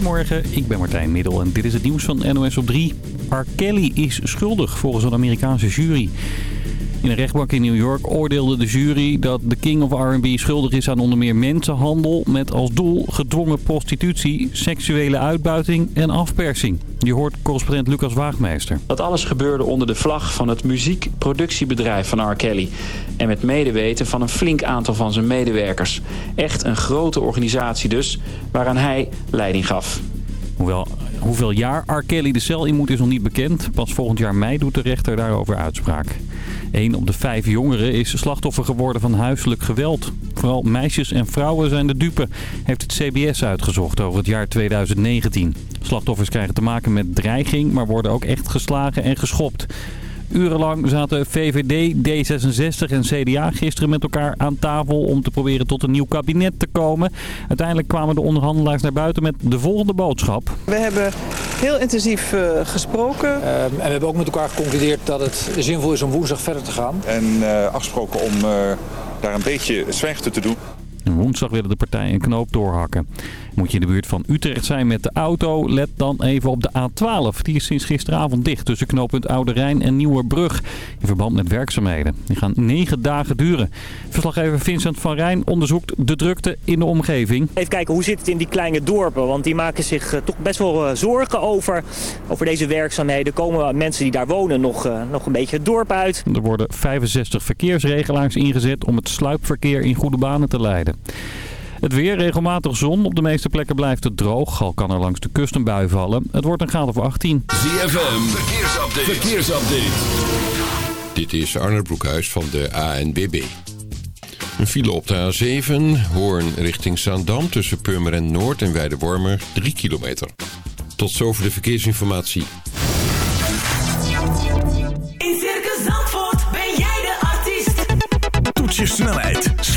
Goedemorgen, ik ben Martijn Middel en dit is het nieuws van NOS op 3. R. Kelly is schuldig volgens een Amerikaanse jury. In een rechtbank in New York oordeelde de jury dat de King of R&B schuldig is aan onder meer mensenhandel... met als doel gedwongen prostitutie, seksuele uitbuiting en afpersing. Je hoort correspondent Lucas Waagmeester. Dat alles gebeurde onder de vlag van het muziekproductiebedrijf van R. Kelly. En met medeweten van een flink aantal van zijn medewerkers. Echt een grote organisatie dus, waaraan hij leiding gaf. Hoewel, hoeveel jaar R. Kelly de cel in moet is nog niet bekend. Pas volgend jaar mei doet de rechter daarover uitspraak. Een op de vijf jongeren is slachtoffer geworden van huiselijk geweld. Vooral meisjes en vrouwen zijn de dupe, heeft het CBS uitgezocht over het jaar 2019. Slachtoffers krijgen te maken met dreiging, maar worden ook echt geslagen en geschopt. Urenlang zaten VVD, D66 en CDA gisteren met elkaar aan tafel om te proberen tot een nieuw kabinet te komen. Uiteindelijk kwamen de onderhandelaars naar buiten met de volgende boodschap. We hebben heel intensief uh, gesproken. Uh, en we hebben ook met elkaar geconcludeerd dat het zinvol is om woensdag verder te gaan. En uh, afgesproken om daar een beetje zwijgte te doen. Woensdag willen de partijen een knoop doorhakken. Moet je in de buurt van Utrecht zijn met de auto, let dan even op de A12. Die is sinds gisteravond dicht tussen knooppunt Oude Rijn en Nieuwerbrug. In verband met werkzaamheden. Die gaan negen dagen duren. Verslaggever Vincent van Rijn onderzoekt de drukte in de omgeving. Even kijken hoe zit het in die kleine dorpen. Want die maken zich uh, toch best wel uh, zorgen over, over deze werkzaamheden. Komen mensen die daar wonen nog, uh, nog een beetje het dorp uit. Er worden 65 verkeersregelaars ingezet om het sluipverkeer in goede banen te leiden. Het weer, regelmatig zon. Op de meeste plekken blijft het droog. Al kan er langs de kust een bui vallen. Het wordt een graad of 18. ZFM, verkeersupdate. verkeersupdate. Dit is Arne Broekhuis van de ANBB. Een file op de A7, Hoorn richting Zaandam... tussen Purmerend Noord en Weidewormer, 3 kilometer. Tot zover de verkeersinformatie.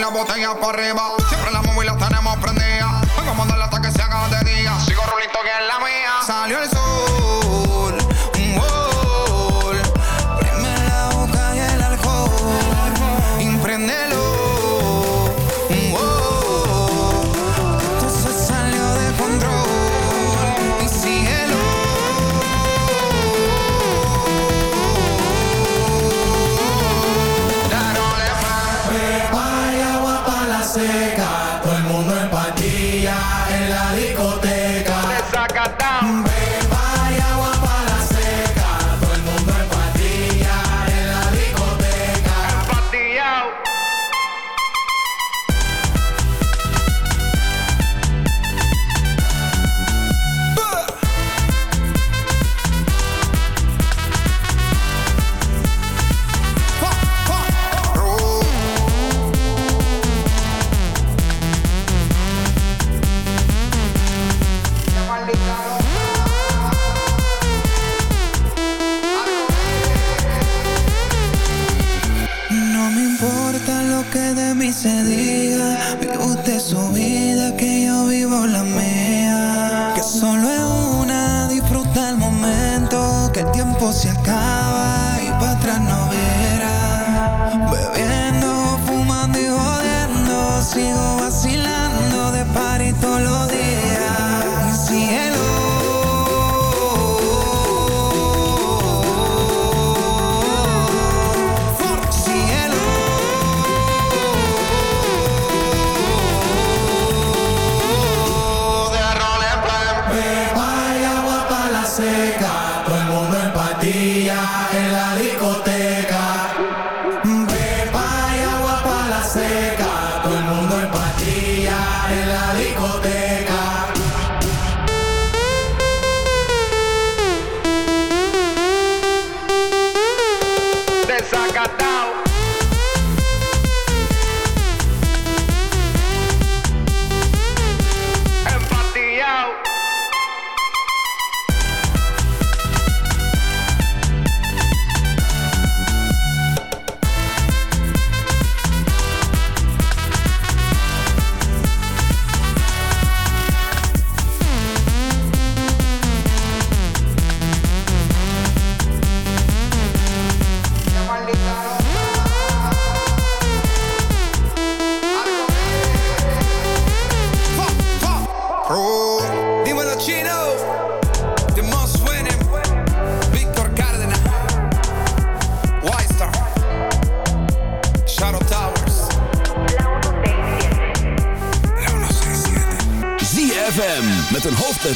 la botella para arriba. Siempre la móvil. la tenemos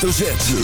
hoofdletter Z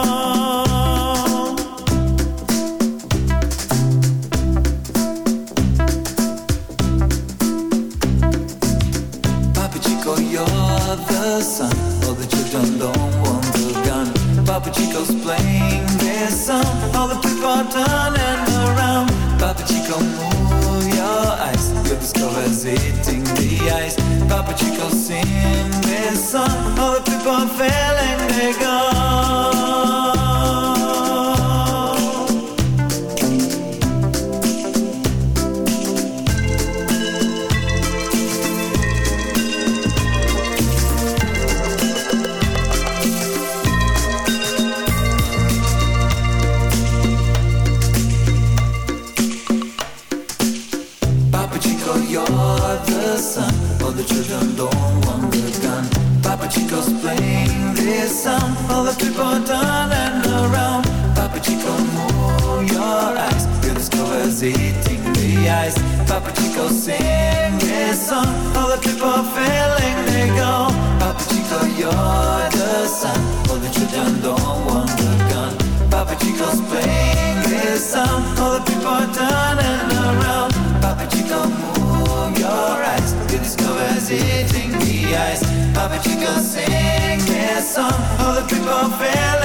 but you can't sing this song. All the people I'm fair. sing this song. All the people fell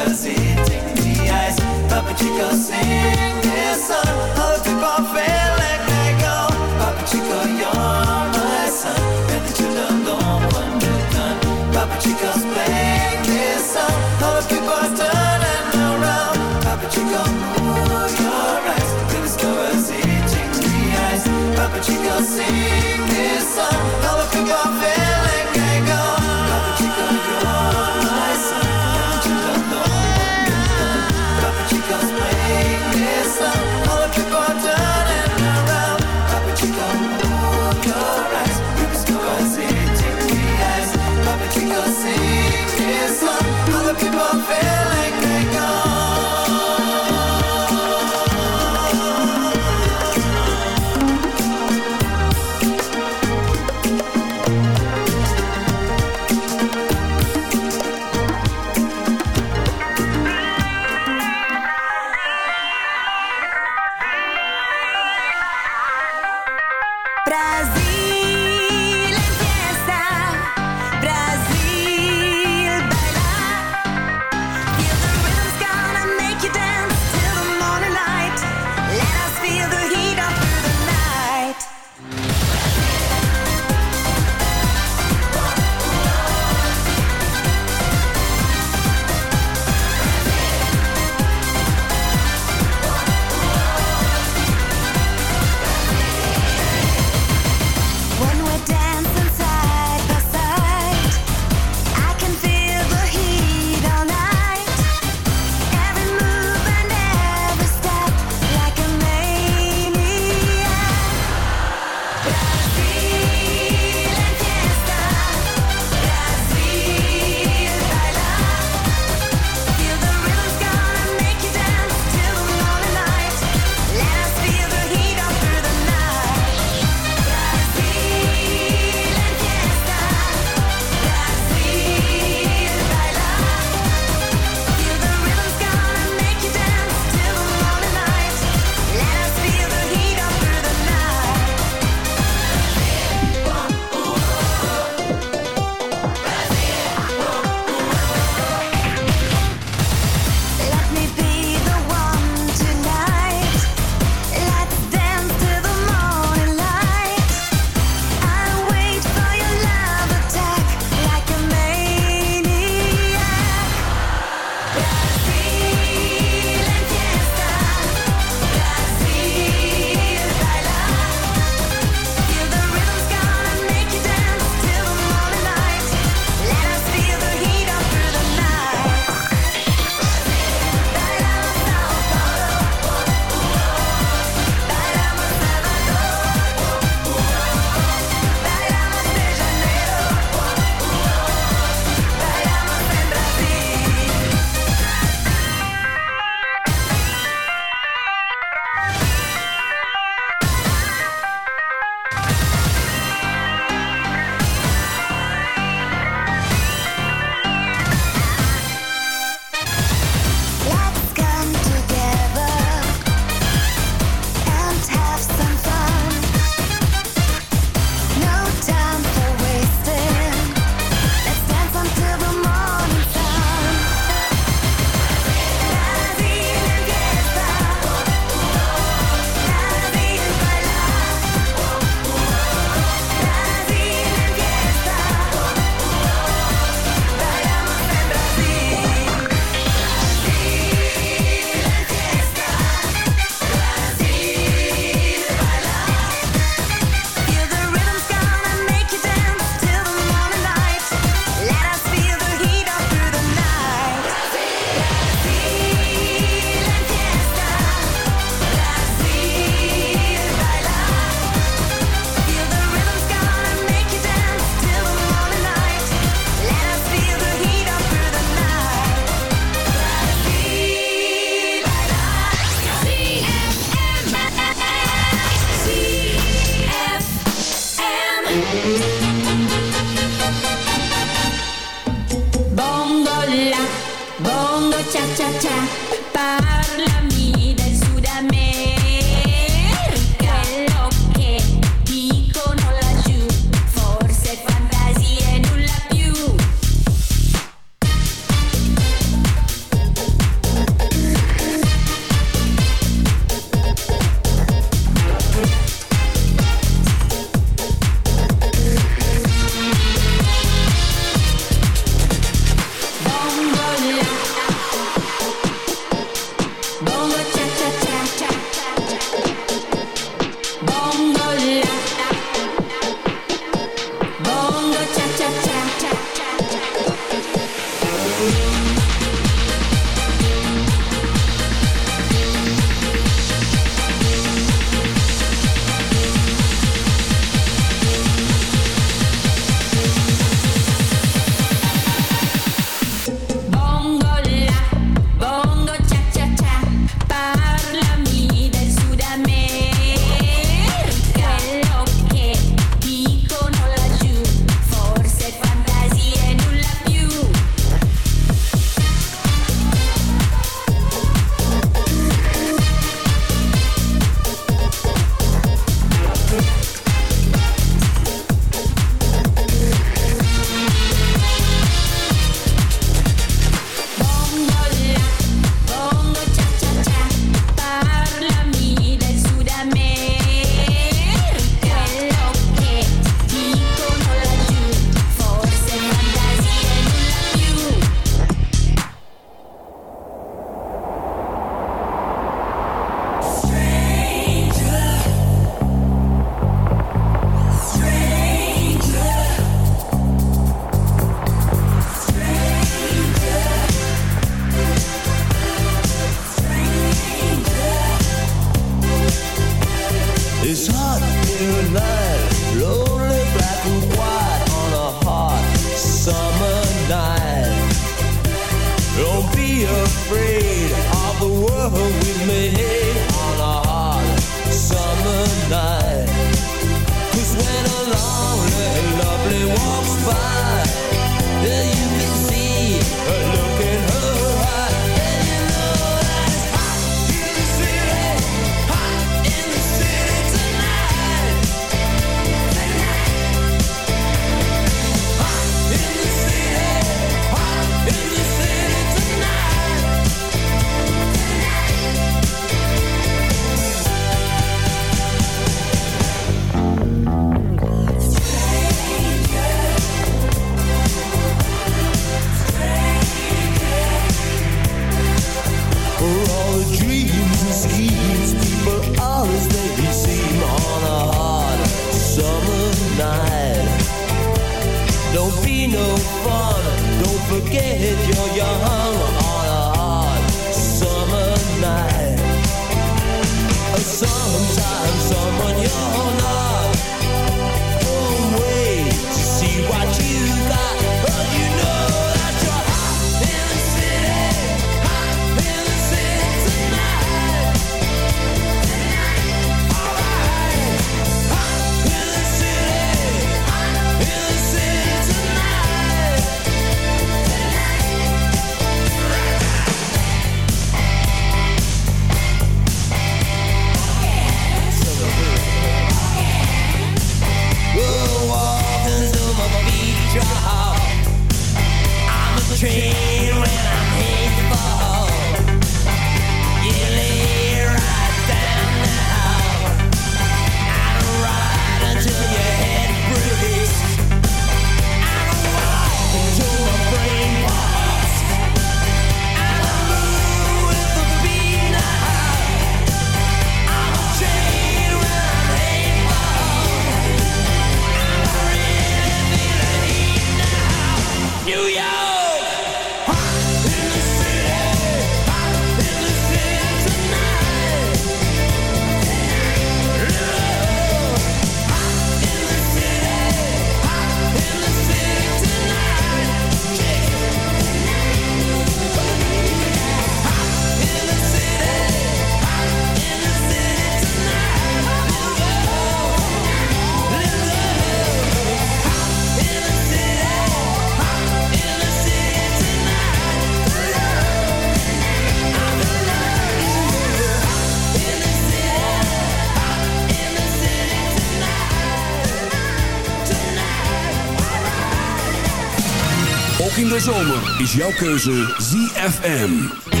is jouw keuze ZFM.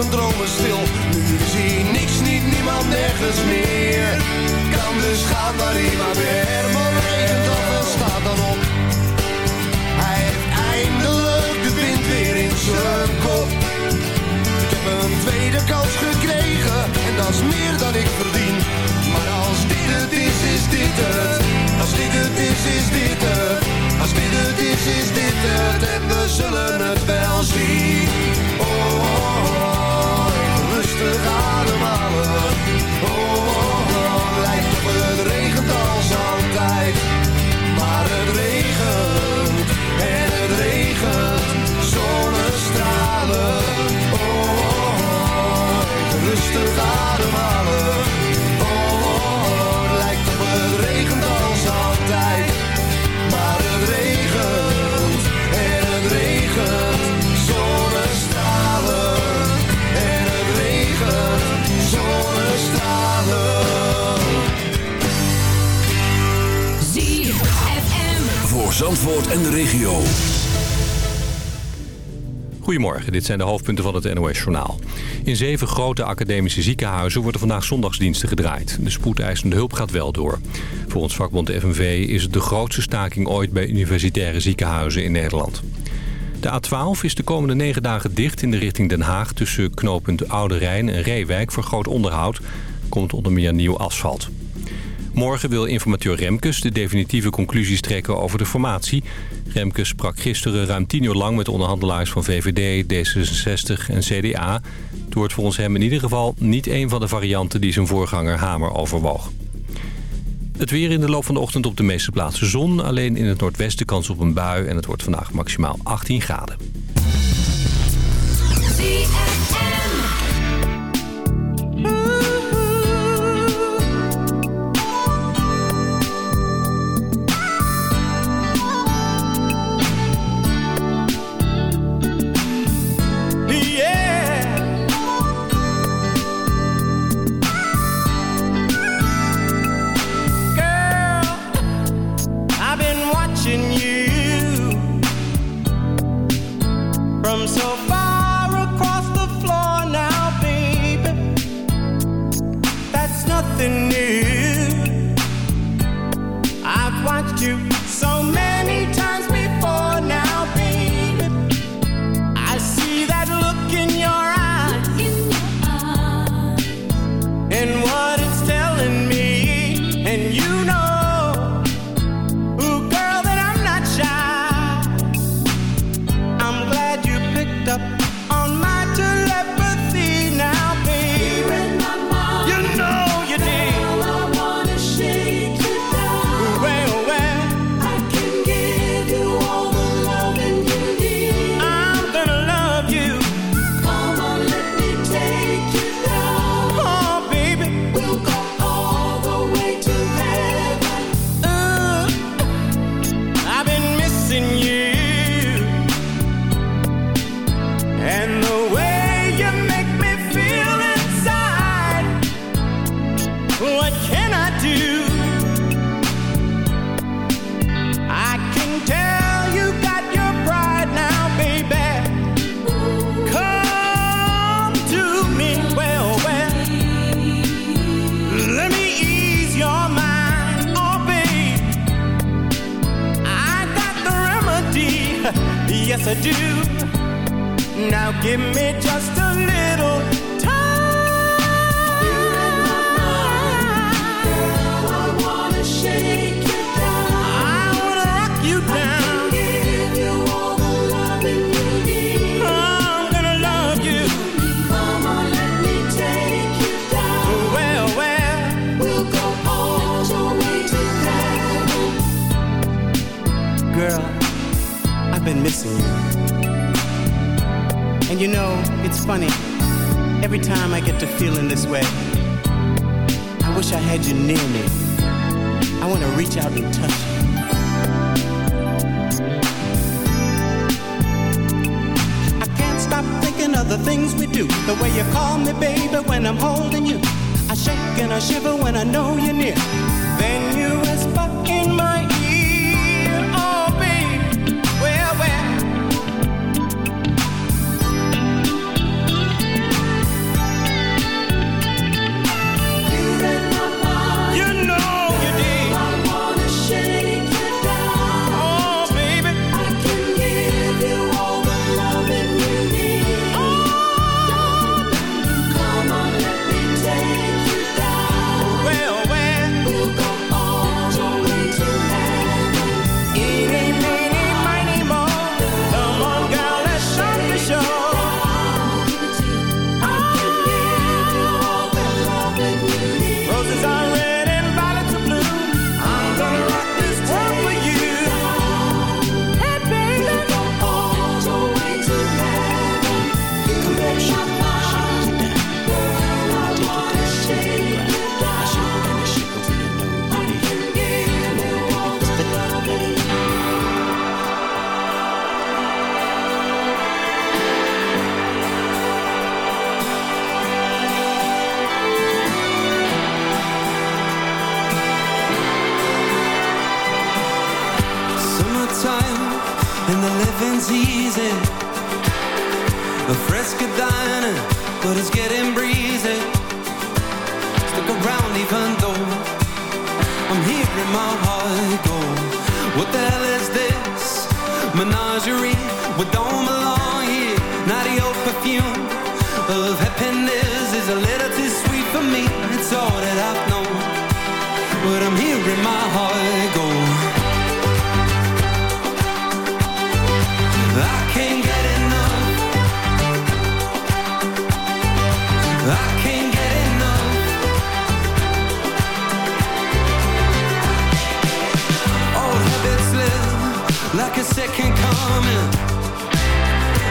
Zijn dromen stil. Nu zie niks, niet niemand, nergens meer. Kan dus gaan waar hij maar weer. Herman regent af en staat dan op. Hij heeft eindelijk de wind weer in zijn kop. Ik heb een tweede kans gekregen en dat is meer dan ik verdien. Maar als dit het is, is dit het. Als dit het is, is dit het. Als dit het is, is dit het. En we zullen het wel zien. Oh, oh, oh, even rustig ademhalen. Oh, oh, oh, lijkt op het regent als altijd. Maar het regent en het regent zonnestralen. Oh, oh, oh, even rustig ademhalen. Voor Zandvoort en de regio. Goedemorgen, dit zijn de hoofdpunten van het NOS-journaal. In zeven grote academische ziekenhuizen worden vandaag zondagsdiensten gedraaid. De spoedeisende hulp gaat wel door. Volgens vakbond FNV is het de grootste staking ooit bij universitaire ziekenhuizen in Nederland. De A12 is de komende negen dagen dicht in de richting Den Haag... tussen knooppunt Oude Rijn en Reewijk voor groot onderhoud. Komt onder meer nieuw asfalt. Morgen wil informateur Remkes de definitieve conclusies trekken over de formatie. Remkes sprak gisteren ruim tien uur lang met onderhandelaars van VVD, D66 en CDA. Het wordt volgens hem in ieder geval niet een van de varianten die zijn voorganger Hamer overwoog. Het weer in de loop van de ochtend op de meeste plaatsen zon. Alleen in het noordwesten kans op een bui en het wordt vandaag maximaal 18 graden.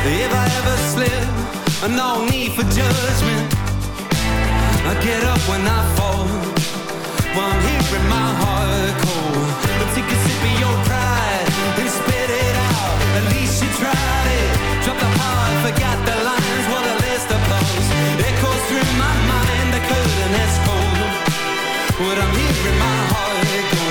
If I ever slip, no need for judgment. I get up when I fall, while hearing my heart cold. But take a sip of your pride and spit it out. At least you tried it. Drop the heart, forgot the lines. What a list of blows. Echoes through my mind, the curtain has cold. What I'm hearing my heart go.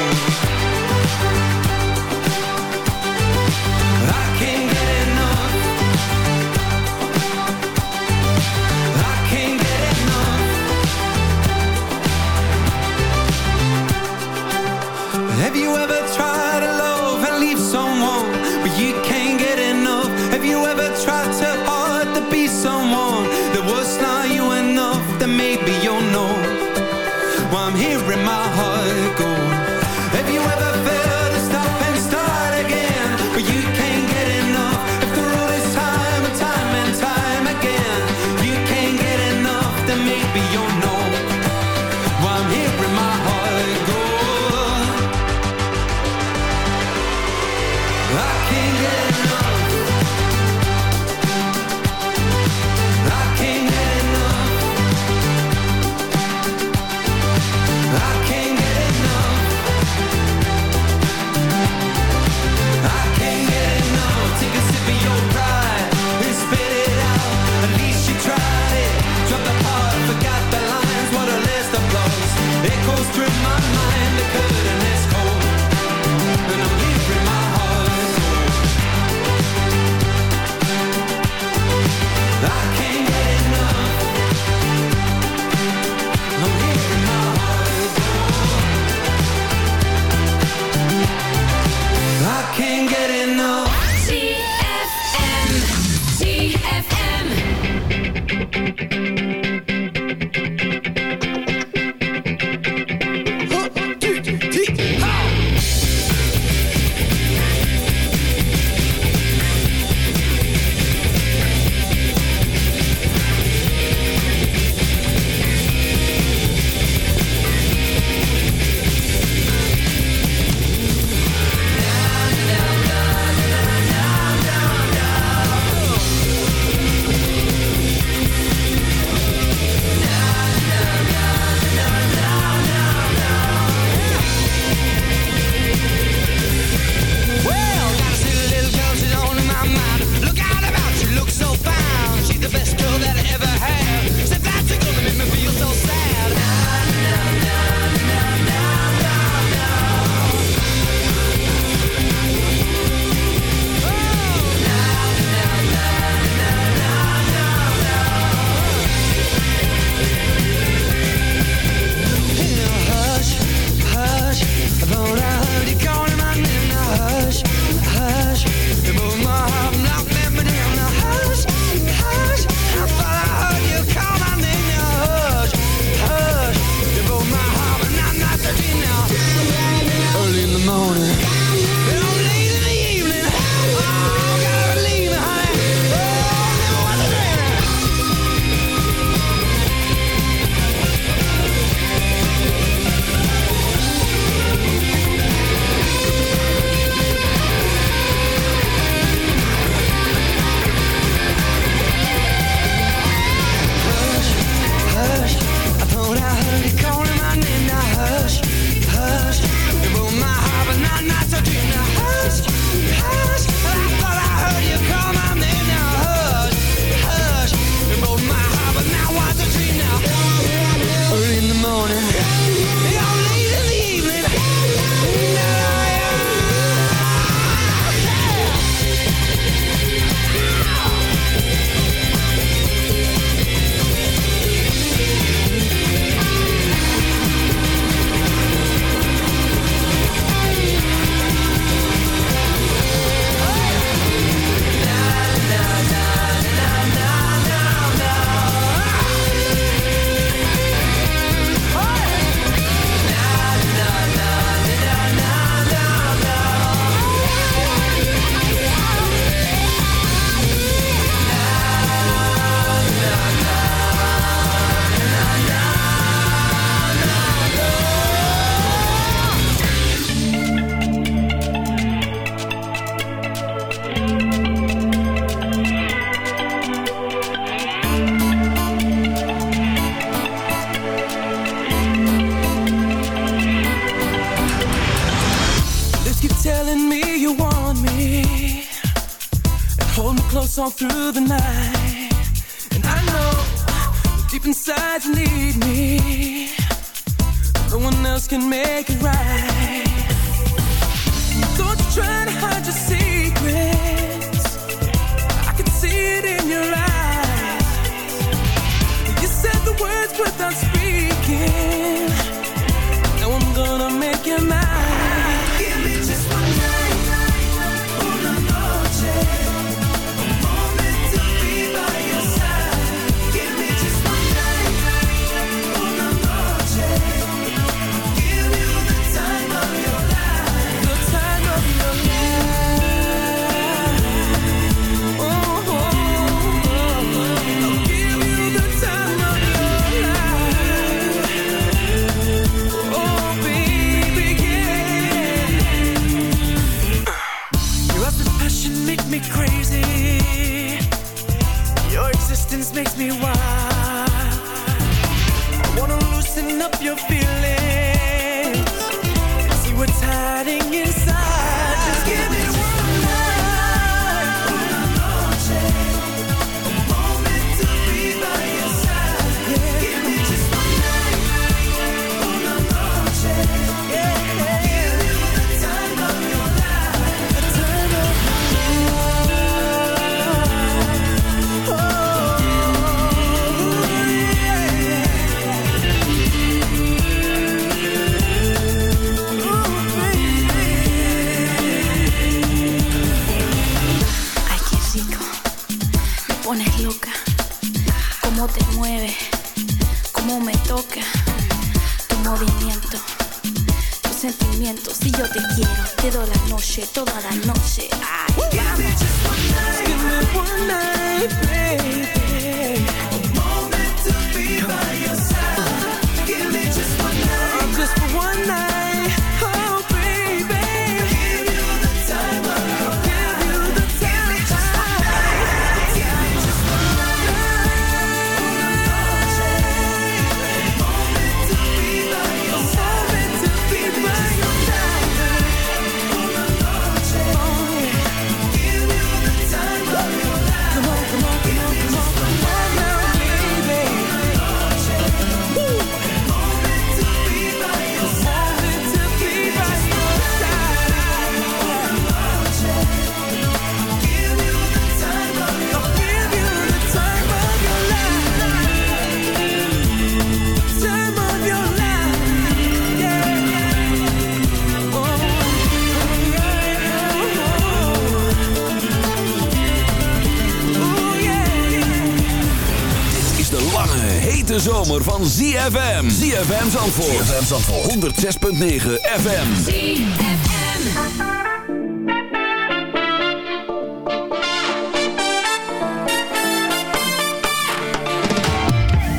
ZFM Zandvoort. ZFM Zandvoort. 106.9 FM. ZFM.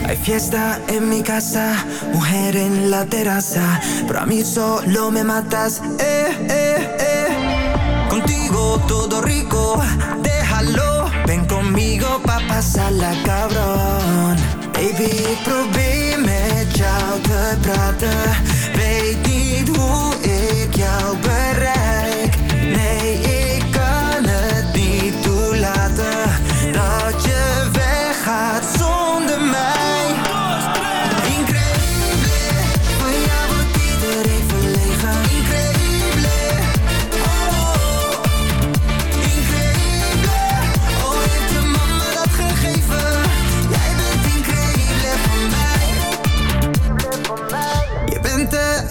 Hay fiesta en mi casa, mujer en la terraza, pero a mí solo me matas, eh, eh, eh. Contigo todo rico, déjalo, ven conmigo pa' pasarla cabrón. Baby, probeer jou te praten. Weet niet hoe ik jou bereik.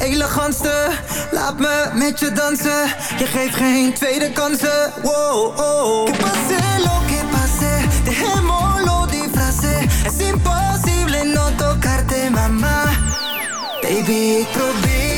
elegantste. Laat me met je dansen. Je geeft geen tweede kansen. Wow, oh. Que pase lo que pase. Dejémoslo di frase. Es imposible no tocarte, mamá. Baby, ik probeer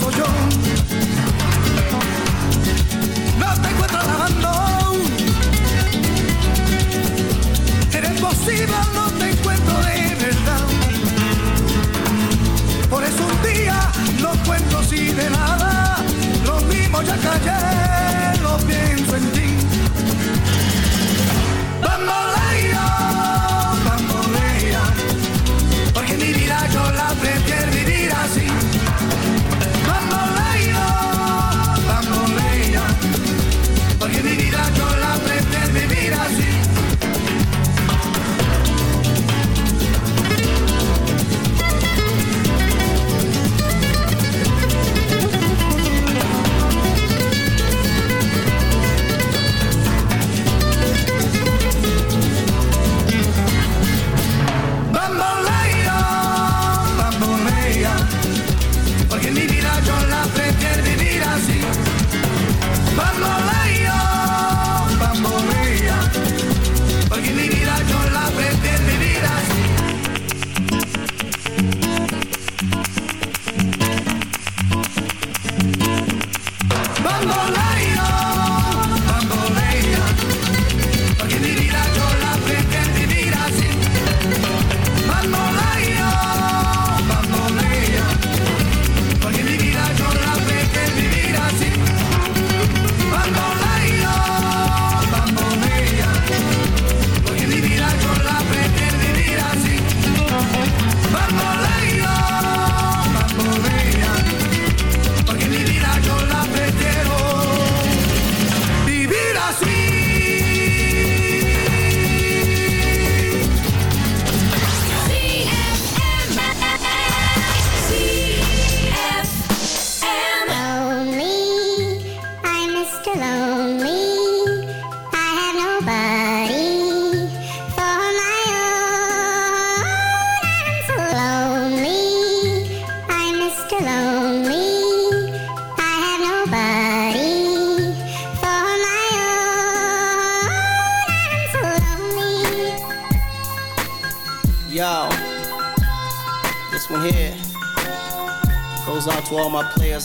soy yo. No te encuentro lavando. Eres posible, no te encuentro de verdad. Por eso un día no cuento así de nada. Lo mismo ya callé, lo pienso en ti.